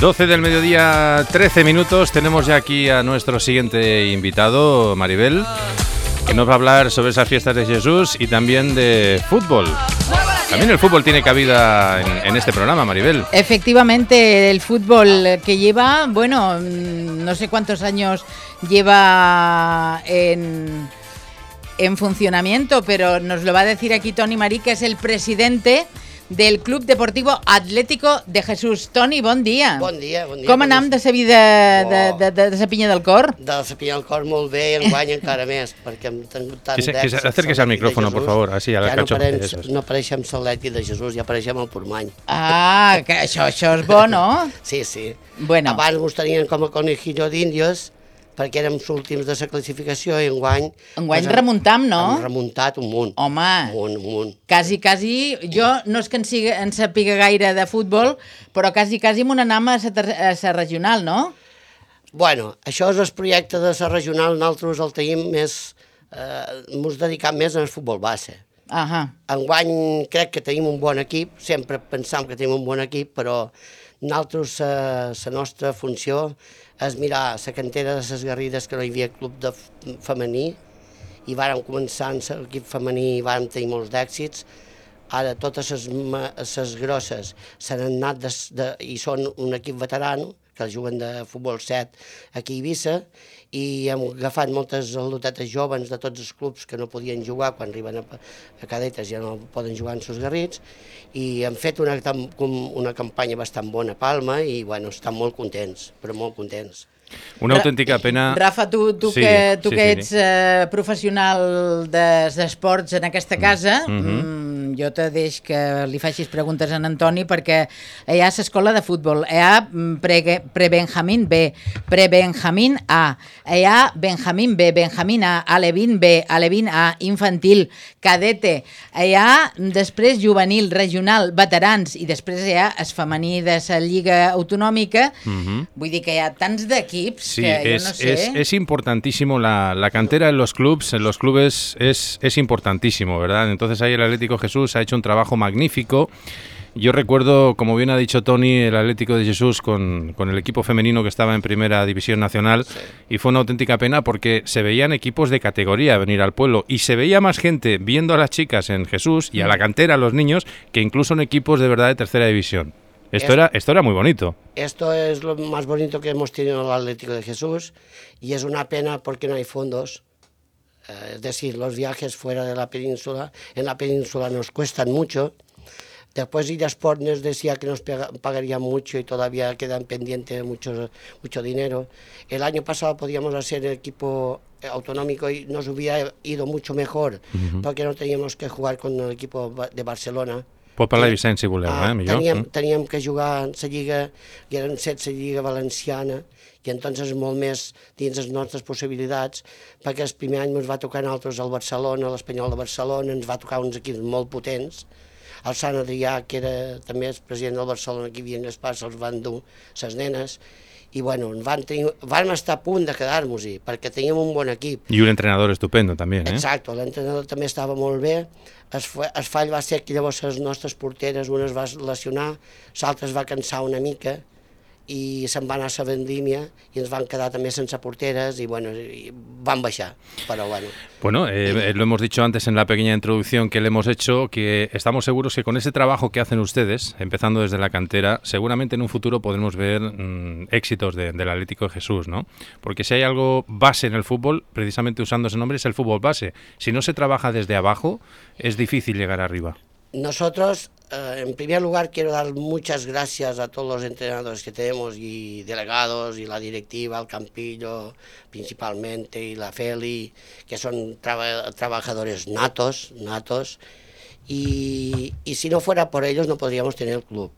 12 del mediodía, 13 minutos. Tenemos ya aquí a nuestro siguiente invitado, Maribel, que nos va a hablar sobre esas fiestas de Jesús y también de fútbol. También el fútbol tiene cabida en, este programa, Maribel. Efectivamente, el fútbol que lleva, bueno, mm, no sé cuántos años lleva en, en funcionamiento, pero nos lo va a decir aquí Tony Marí, que es el presidente del Club Deportivo Atlético de Jesús. Toni, bon dia. Bon dia, bon dia. Com anam de sa vida de, de, de, de sa pinya del cor? De la pinya del cor molt bé i enguany encara més, perquè hem tingut tant Que se- que d'èxit acérquese al micrófono, por favor, así, a la ja no, eso es. no apareixem Saleti de Jesús, ja apareixem al Portmany. Ah, que això, això és bo, no? Sí, sí. Bueno. Abans ens tenien com a conejillo d'índios, perquè érem els últims de la classificació i enguany... Enguany doncs, remuntam, no? Hem remuntat un munt. Home. Un munt, un munt. Quasi, quasi, jo no és que en, siga, en sàpiga gaire de futbol, però quasi, quasi m'ho anam a sa, ter- a sa regional, no? Bueno, això és el projecte de la regional, nosaltres el tenim més... Eh, Ens dedicam més al futbol base. Ahà. Enguany crec que tenim un bon equip, sempre pensam que tenim un bon equip, però nosaltres la nostra funció és mirar la cantera de les Garrides que no hi havia club de femení i vàrem començar en l'equip femení i vàrem tenir molts d'èxits. Ara totes les, grosses s'han anat de, i són un equip veterano que juguen de futbol 7 aquí a Eivissa i hem agafat moltes lotetes joves de tots els clubs que no podien jugar quan arriben a, a cadetes ja no poden jugar en sus garrits i hem fet una, una campanya bastant bona a Palma i bueno, estan molt contents, però molt contents. Una Ra- autèntica pena... Rafa, tu, tu Sí, que, tu sí, que sí, ets eh, professional de- d'esports en aquesta casa, mm Mhm. jo te deix que li facis preguntes a en Antoni perquè hi ha l'escola de futbol, hi ha mm, pre- pre-Benjamín B, pre-Benjamín A, hi ha Benjamín B, Benjamín A, Alevín B, Alevín A, infantil, cadete, hi ha després juvenil, regional, veterans i després hi ha el femení de la Lliga Autonòmica, vull dir que hi ha tants Sí, que es, no sé... es, es importantísimo la, la cantera en los clubs, en los clubes es, es importantísimo, ¿verdad? Entonces ahí el Atlético Jesús ha hecho un trabajo magnífico. Yo recuerdo, como bien ha dicho Tony, el Atlético de Jesús con, con el equipo femenino que estaba en Primera División Nacional y fue una auténtica pena porque se veían equipos de categoría venir al pueblo y se veía más gente viendo a las chicas en Jesús y a la cantera, a los niños, que incluso en equipos de verdad de Tercera División. Esto Es- era, esto era muy bonito. Esto es lo más bonito que hemos tenido en el Atlético de Jesús y es una pena porque no hay fondos. Eh, es decir, los viajes fuera de la península, en la península nos cuestan mucho. Después Sport nos decía que nos pagarían mucho y todavía quedan pendientes mucho, mucho dinero. El año pasado podíamos hacer el equipo eh, autonómico y nos hubiera ido mucho mejor porque no teníamos que jugar con el equipo de Barcelona. Pot parlar Sí. Vicent, si voleu, Ah, eh, millor. teníem, Mm. teníem que jugar en la Lliga, i eren set la Lliga Valenciana, i entonces molt més dins les nostres possibilitats, perquè el primer any ens va tocar a nosaltres el Barcelona, l'Espanyol de Barcelona, ens va tocar uns equips molt potents, el Sant Adrià, que era també el president del Barcelona, que hi havia en Gaspar, se'ls van dur les nenes, i bueno, van, tenir, vam estar a punt de quedar-nos-hi, perquè teníem un bon equip, Y un entrenador estupendo también, ¿eh? Exacte, l'entrenador també estava molt bé. Fa- el fall va ser que llavors les nostres porteres, una es va lesionar, l'altra es va cansar una mica i se'n va anar a la vendímia i ens van quedar també sense porteres i, bueno, i van baixar, però bueno. Bueno, eh, eh, lo hemos dicho antes en la pequeña introducción que le hemos hecho, que estamos seguros que con ese trabajo que hacen ustedes, empezando desde la cantera, seguramente en un futuro podremos ver mm, éxitos de- del Atlético de Jesús, ¿no? Porque si hay algo base en el fútbol, precisamente usando ese nombre, es el fútbol base. Si no se trabaja desde abajo, es difícil llegar arriba. Nosotros, eh, en primer lugar, quiero dar muchas gracias a todos los entrenadores que tenemos y delegados y la directiva, el Campillo principalmente y la Feli, que son traba- trabajadores natos, natos. Y, y si no fuera por ellos no podríamos tener el club,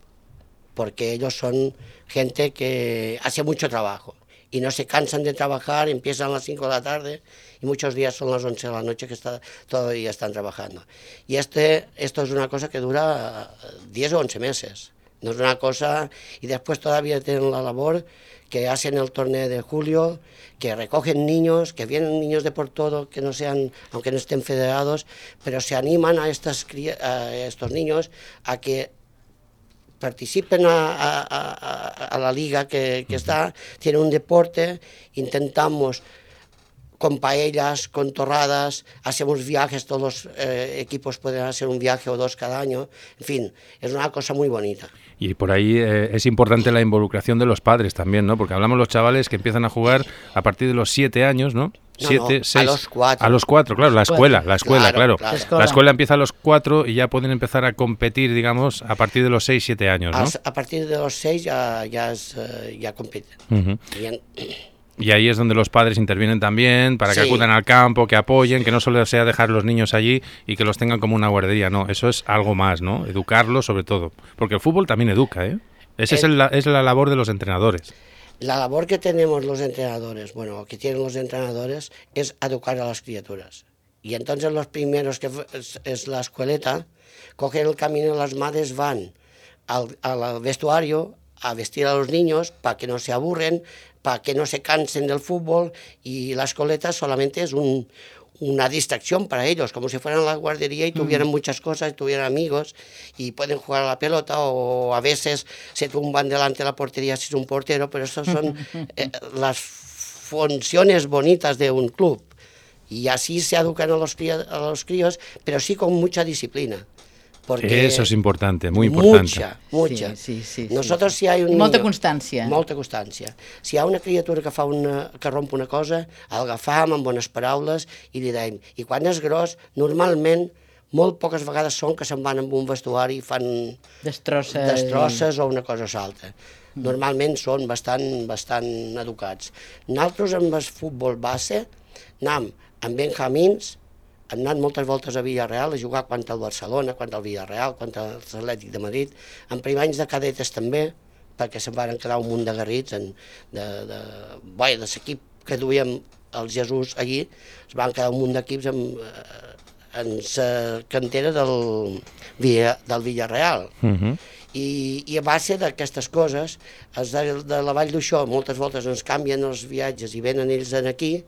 porque ellos son gente que hace mucho trabajo y no se cansan de trabajar, empiezan a las 5 de la tarde y muchos días son las 11 de la noche que está, todavía están trabajando. Y este, esto es una cosa que dura eh, 10 o 11 meses, no es una cosa, y después todavía tienen la labor que hacen el torneo de julio, que recogen niños, que vienen niños de por todo, que no sean, aunque no estén federados, pero se animan a, estas, a estos niños a que participen a, a, la liga que, que está, tienen un deporte, intentamos con paellas, con torradas, hacemos viajes, todos los eh, equipos pueden hacer un viaje o dos cada año, en fin, es una cosa muy bonita. Y por ahí eh, es importante la involucración de los padres también, ¿no? Porque hablamos los chavales que empiezan a jugar a partir de los siete años, ¿no? No, Siete, no, seis. a los cuatro. A los cuatro, claro, la escuela, la escuela, claro. Claro, claro. La escuela. La escuela empieza a los cuatro y ya pueden empezar a competir, digamos, a partir de los seis, siete años, ¿no? A, a partir de los seis ya, ya, es, eh, ya compiten. Y ahí es donde los padres intervienen también para que Sí. acudan al campo, que apoyen, que no solo sea dejar los niños allí y que los tengan como una guardería, no, eso es algo más, ¿no? Educarlos sobre todo, porque el fútbol también educa, ¿eh? Esa es, El- el- la, es la labor de los entrenadores. La labor que tenemos los entrenadores, bueno, que tienen los entrenadores, es educar a las criaturas. Y entonces los primeros, que es, es la escueleta, cogen el camino, las madres van al, vestuario a vestir a los niños para que no se aburren, para que no se cansen del fútbol, y la escueleta solamente es un, una distracción para ellos, como si fueran a la guardería y tuvieran muchas cosas, tuvieran amigos y pueden jugar a la pelota o a veces se tumban delante de la portería si es un portero, pero esas son eh, las funciones bonitas de un club. Y así se educan a los, a los críos, pero sí con mucha disciplina. Porque Eso es importante, muy importante. Mucha, mucha. Sí, sí, sí, sí. Nosotros si hay un molta niño- constància. Molta constància. Si hi ha una criatura que fa una, que romp una cosa, el agafam amb bones paraules i li dèiem. I quan és gros, normalment, molt poques vegades són que se'n van amb un vestuari i fan Destrosses. destrosses o una cosa o altra. Normalment són bastant, bastant educats. Nosaltres amb el futbol base anam amb benjamins, hem anat moltes voltes a Villarreal a jugar quan al Barcelona, quan al Villarreal, quan al Atlètic de Madrid, en primer anys de cadetes també, perquè se'n van quedar un munt de garrits en, de, de, bé, de l'equip que duíem el Jesús allí, es van quedar un munt d'equips amb, eh, en la cantera del, del Villarreal. Ujú. I, i a base d'aquestes coses, els de, de la Vall d'Uixó moltes voltes ens canvien els viatges i venen ells aquí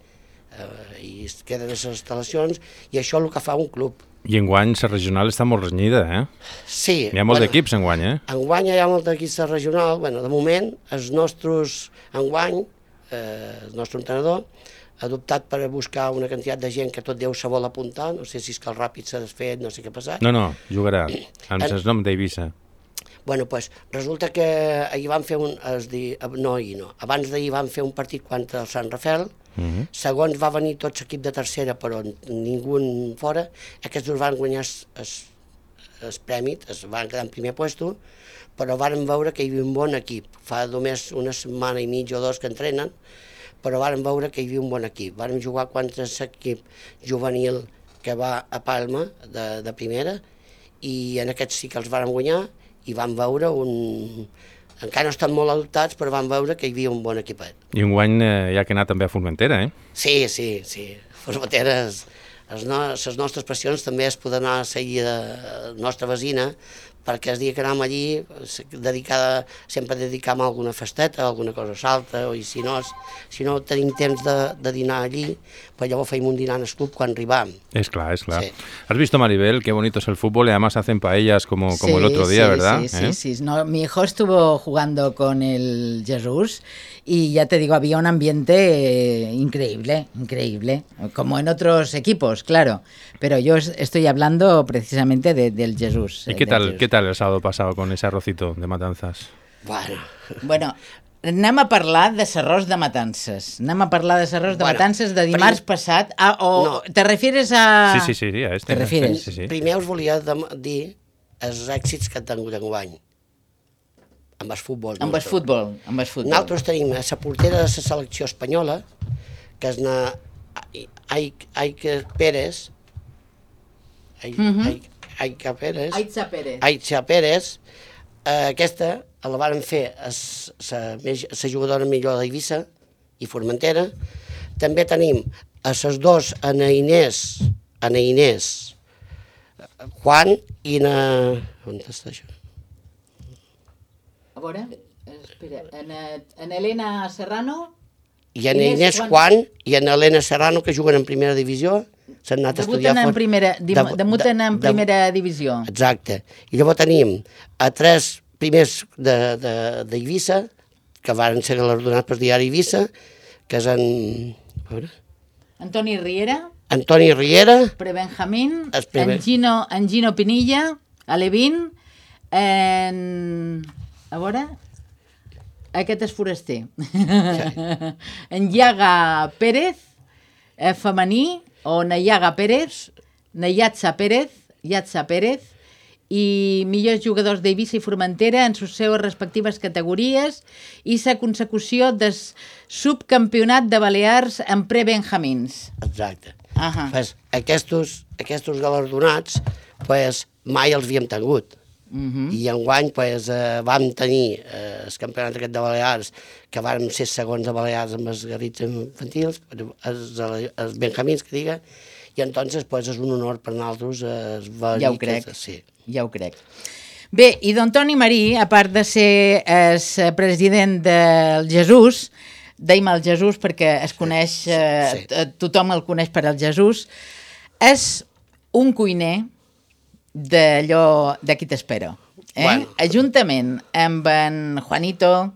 eh, i es queden a les instal·lacions i això és el que fa un club. I enguany la regional està molt renyida, eh? Sí. Hi ha molts d'equips enguany, eh? Enguany hi ha molt d'equips de regional, bueno, de moment els nostres enguany, eh, el nostre entrenador, ha adoptat per buscar una quantitat de gent que tot Déu se vol apuntar, no sé si és que el ràpid s'ha desfet, no sé què ha passat. No, no, jugarà amb En- el nom d'Eivissa. Bueno, pues, resulta que ahir van fer un... Es di, no, ahir no. Abans d'ahir van fer un partit contra el Sant Rafael. -huh. Segons va venir tot l'equip de tercera, però ningú fora. Aquests dos van guanyar es, es, es premi, es van quedar en primer puesto, però varen veure que hi havia un bon equip. Fa només una setmana i mitja o dos que entrenen, però varen veure que hi havia un bon equip. Varen jugar contra l'equip juvenil que va a Palma, de, de primera, i en aquests sí que els varen guanyar, i van veure un... Encara no estan molt adoptats, però van veure que hi havia un bon equipet. I enguany eh, hi ha que anar també a Formentera, eh? Sí, sí, sí. Formateres, les, no, les nostres passions també es poden anar a seguir la nostra veïna, perquè el dia que anem allí, dedicada, sempre dedicam a alguna festeta, alguna cosa salta, o i si no, si no tenim temps de, de dinar allí, pues llavors feim un dinar en el club quan arribam. Es clar, es clar. Sí. ¿Has visto, Maribel, qué bonito es el fútbol y además hacen paellas como, como el otro día, sí, ¿verdad? Sí, ¿Eh? sí, sí. No, mi hijo estuvo jugando con el Jesús y ya te digo, había un ambiente eh, increíble, increíble, como en otros equipos, claro. Pero yo es- estoy hablando precisamente de- del Jesús. ¿Y qué tal, Jesús. qué tal el sábado pasado con ese arrocito de matanzas? Bueno, Bueno, anem a parlar de Serrós de Matances. Anem a parlar de Serrós de Bueno, Matances de dimarts prim- passat. Ah, o No. te refieres a... Sí, sí, sí, sí, a este. ¿Te refieres? Sí, sí. primer us volia dir els èxits que han tingut enguany amb el futbol. Amb el futbol, amb el futbol. Nosaltres tenim a la portera de la selecció espanyola, que és na Aik- Aike Pérez, Ai- Mhm. Ai- Aika Pérez, Aitza Pérez. Aitza Pérez, eh, aquesta la varen fer la jugadora millor d'Eivissa i Formentera. També tenim a les dos, Ana Inés, Ana Inés, Juan i na... On està això? A veure, espera, en, en Elena Serrano I en Inés Inés Juan. Juan i en Helena Serrano, que juguen en primera divisió, s'han anat a estudiar... en primera, dim, de- debuten de- en de- primera divisió. Exacte. I llavors tenim a tres primers d'Eivissa, de, d'Eivissa, que van ser galardonats per diari Eivissa, que és en... A veure, Antoni Riera, Antoni Riera, Prebenjamín, Prebe- en Gino, en Gino Pinilla, Alevín, en... A veure... Aquest és foraster. en Iaga Pérez, eh, femení, o Nayaga Pérez, Nayatza Pérez, Yatza Pérez, i millors jugadors d'Eivissa i Formentera en sus seues respectives categories i sa consecució del subcampionat de Balears en pre-benjamins. exacte. Ahà. Pues, aquestos, aquestos galardonats pues, mai els havíem tingut. Mhm. I enguany pues, eh, vam tenir eh, el campionat aquest de Balears, que vàrem ser segons de Balears amb els garrits infantils, els, els benjamins, que diga, i entonces pues, és un honor per nosaltres eh, Ja ho que- crec. Sí. Ja ho crec. Bé, i don Toni Marí, a part de ser el president del Jesús, deim el Jesús perquè es coneix, eh, sí. t- tothom el coneix per al Jesús, és un cuiner d'allò de qui t'espero. Eh? Bueno. Juntament amb en Juanito,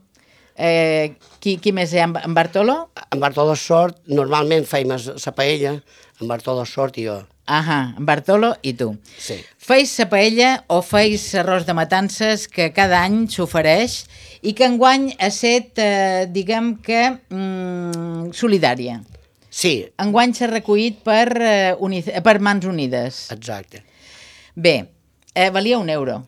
eh, qui, qui més hi ha? En- Bartolo? En Bartolo Sort, normalment feim la paella, en Bartolo Sort i jo. Ahà, en Bartolo i tu. Sí. Feis sa paella o feis arròs de matances que cada any s'ofereix i que enguany ha set, eh, diguem que, mm, solidària. Sí, Enguany s'ha recollit per, eh, per Mans Unides. exacte. Bé, eh, valia un euro.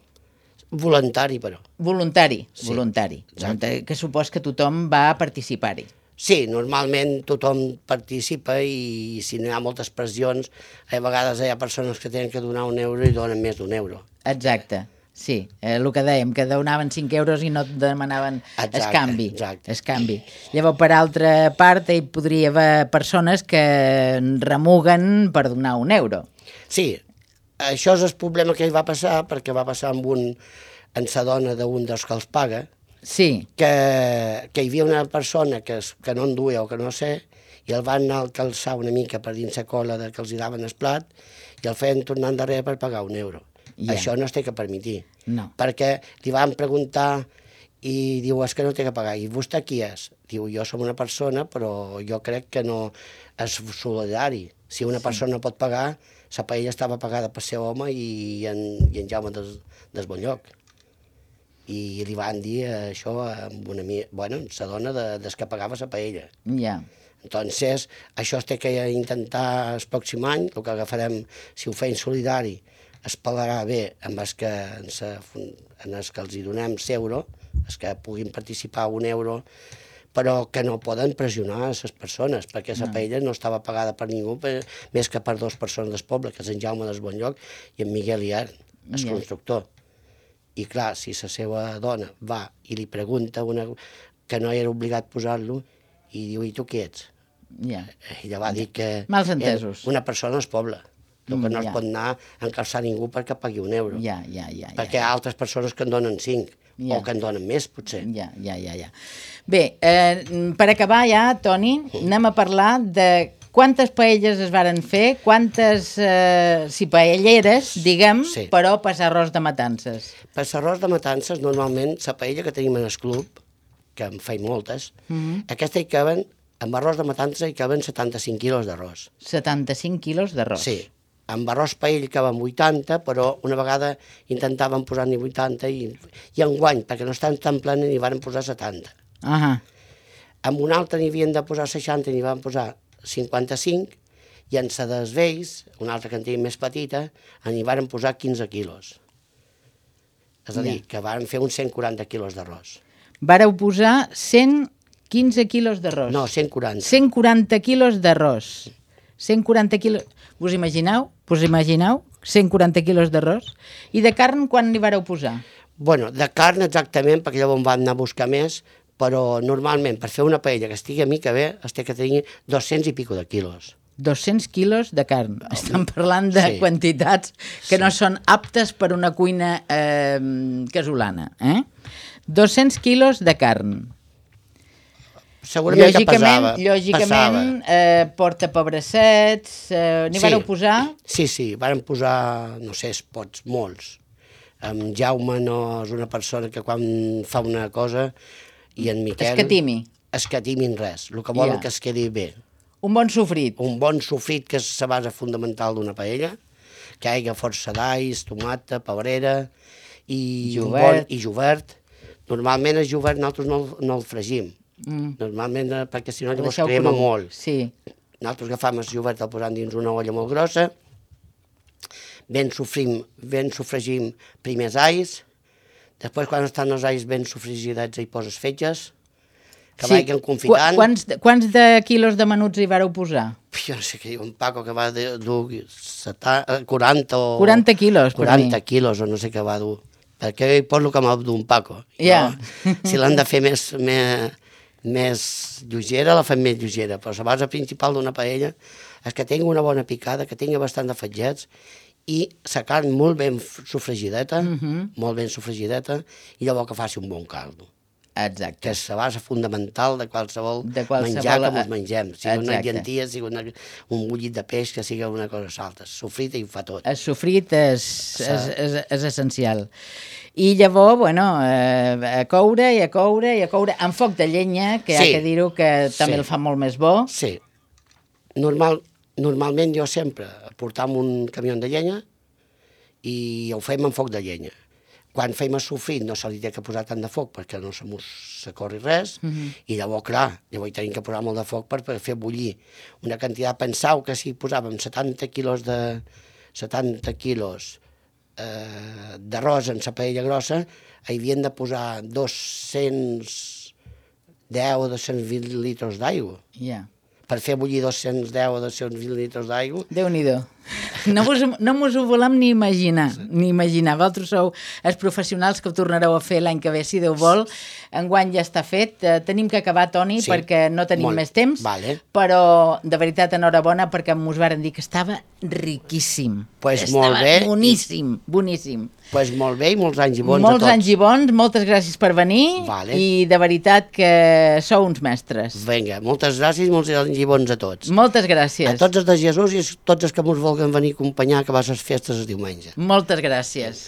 Voluntari, però. Voluntari, Sí, voluntari. exacte. voluntari que supos que tothom va participar-hi. Sí, normalment tothom participa i si no hi ha moltes pressions, a vegades hi ha persones que tenen que donar un euro i donen més d'un euro. Exacte, sí, eh, el que dèiem, que donaven 5 euros i no et demanaven Exacte, es canvi. exacte. Es canvi. Llavors, per altra part, hi podria haver persones que remuguen per donar un euro. Sí, això és el problema que hi va passar, perquè va passar amb un amb la dona d'un dels que els paga, Sí, que, que hi havia una persona que, es, que no en duia o que no sé, i el van anar a calçar una mica per dins la cola de que els hi daven el plat i el feien tornar endarrere per pagar un euro. Ja. Això no es té que permetir. no. perquè li van preguntar i diu, és que no té que pagar. I vostè qui és? Diu, jo som una persona, però jo crec que no és solidari. Si una persona pot pagar, la paella estava pagada per ser home i en, i en Jaume des, des bon lloc. I li van dir això amb una... mi- Bueno, la dona de, des que pagava la paella. Ja. Entonces, això es té que intentar el pròxim any, el que agafarem, si ho feim solidari, es pagarà bé amb els que, en, sa, en els que els hi donem l'euro, els que puguin participar un euro, però que no poden pressionar a les persones, perquè la paella no estava pagada per ningú, per, més que per dues persones del poble, que és en Jaume del Bonlloc i en Miguel Iar, el Ja. constructor. I clar, si la seva dona va i li pregunta una, que no era obligat posar-lo, i diu, i tu qui ets? Ja. Ella va dir que Mals entesos. una persona es poble, el que Mm, no ja. es pot anar a encalçar ningú perquè pagui un euro. Ja, ja. ja. Perquè hi ha altres persones que en donen cinc, Ja. o que en donen més, potser. Ja, ja, ja, ja. Bé, eh, per acabar ja, Toni, anem a parlar de quantes paelles es varen fer, quantes, eh, si paelleres, diguem, Sí. però per arròs de matances. Per l'arròs de matances, normalment, la paella que tenim en el club, que en feim moltes, Mhm. aquesta hi caben, amb arròs de matances hi caben 75 quilos d'arròs. 75 quilos d'arròs. Sí, amb arròs paell hi caben 80, però una vegada intentaven posar-n'hi 80 i, i enguany, perquè no estan tan plena, n'hi van posar 70. Ahà. amb un altre n'hi havien de posar 60 i n'hi van posar 55 i en la dels vells, una altra que en tenim més petita, n'hi van posar 15 quilos. És a dir, que van fer uns 140 quilos d'arròs. Vareu posar 115 quilos d'arròs. No, 140. 140 quilos d'arròs. 140 quilos... Vos imagineu? Vos imagineu? 140 quilos d'arròs. I de carn, quan n'hi vareu posar? Bueno, de carn exactament, perquè llavors vam anar a buscar més, però normalment per fer una paella que estigui a mica bé es té que tenir 200 i pico de quilos. 200 quilos de carn. Estem parlant de Sí. quantitats que no són aptes per una cuina eh, casolana. Eh? 200 quilos de carn. Segurament lògicament, que pesava. lògicament eh, porta pebracets, eh, n'hi Sí. vareu posar? Sí, sí, varen posar, no sé, pots, molts. En Jaume no és una persona que quan fa una cosa i en Miquel... Escatimi. Escatimin res. El que volen Ja. que es quedi bé. Un bon sofrit. Un bon sofrit que és la base fundamental d'una paella, que hi hagi força d'alls, tomata, pebrera i Jovert. bon, i jovert. Normalment el jovert nosaltres no, no el fregim. Mm. Normalment, eh, perquè si no El llavors crema cru. molt. Sí. Nosaltres agafam el jovert, el posam dins una olla molt grossa, ben sofrim, ben sofregim primers alls, després quan estan els alls ben sofregidats hi poses fetges, que vagin confitant. Qu quants, quants de quilos de menuts hi vareu posar? Jo no sé diu, un Paco que va de- dur seta- eh, 40 o... 40 quilos, per 40 mi. quilos o no sé què va dur. Perquè hi poso que m'ha d'un Paco. Ja. Jo, si l'han de fer més, més, més lleugera, la fem més lleugera. Però la base principal d'una paella és que tingui una bona picada, que tingui bastant de fetgets i la carn molt ben sofregideta, Mhm. molt ben sofregideta, i llavors que faci un bon caldo Exacte. que és la base fundamental de qualsevol, De qualsevol- menjar que ens mengem. Sigui una Exacte. llentia, sigui una, un bullit de peix, que sigui una cosa salta. Sofrita i ho fa tot. El sofrit és, és, és, és essencial. I llavors, bueno, eh, a coure i a coure i a coure amb foc de llenya, que sí. Sí. ha que dir-ho que també Sí. el fa molt més bo. Sí. Normal, normalment jo sempre portam un camió de llenya i ho fem amb foc de llenya. Quan fem el sofrit no se li té que posar tant de foc perquè no se mos s'acorri res mm -hmm. i llavors, clar, llavors hi tenim que posar molt de foc per, per fer bullir una quantitat. Pensau que si posàvem 70 quilos de 70 quilos eh, d'arròs en la paella grossa, hi havien de posar 210 o 220 litres d'aigua. Ja. Per fer bullir 210 o 220 litres d'aigua, Déu-n'hi-do. No mos, no mos ho volem ni imaginar, ni imaginar. Vosaltres sou els professionals que ho tornareu a fer l'any que ve, si Déu vol. Enguany ja està fet. Eh, tenim que acabar, Toni, Sí. perquè no tenim Molt. més temps. Vale. Però, de veritat, enhorabona, perquè mos varen dir que estava riquíssim. Pues estava molt bé. boníssim, boníssim. pues molt bé i molts anys i bons Molts a tots. anys i bons, moltes gràcies per venir Vale. i de veritat que sou uns mestres. Vinga, moltes gràcies i molts anys i bons a tots. Moltes gràcies. A tots els de Jesús i a tots els que ens vulguin venir a acompanyar que a les festes el diumenge. Moltes gràcies.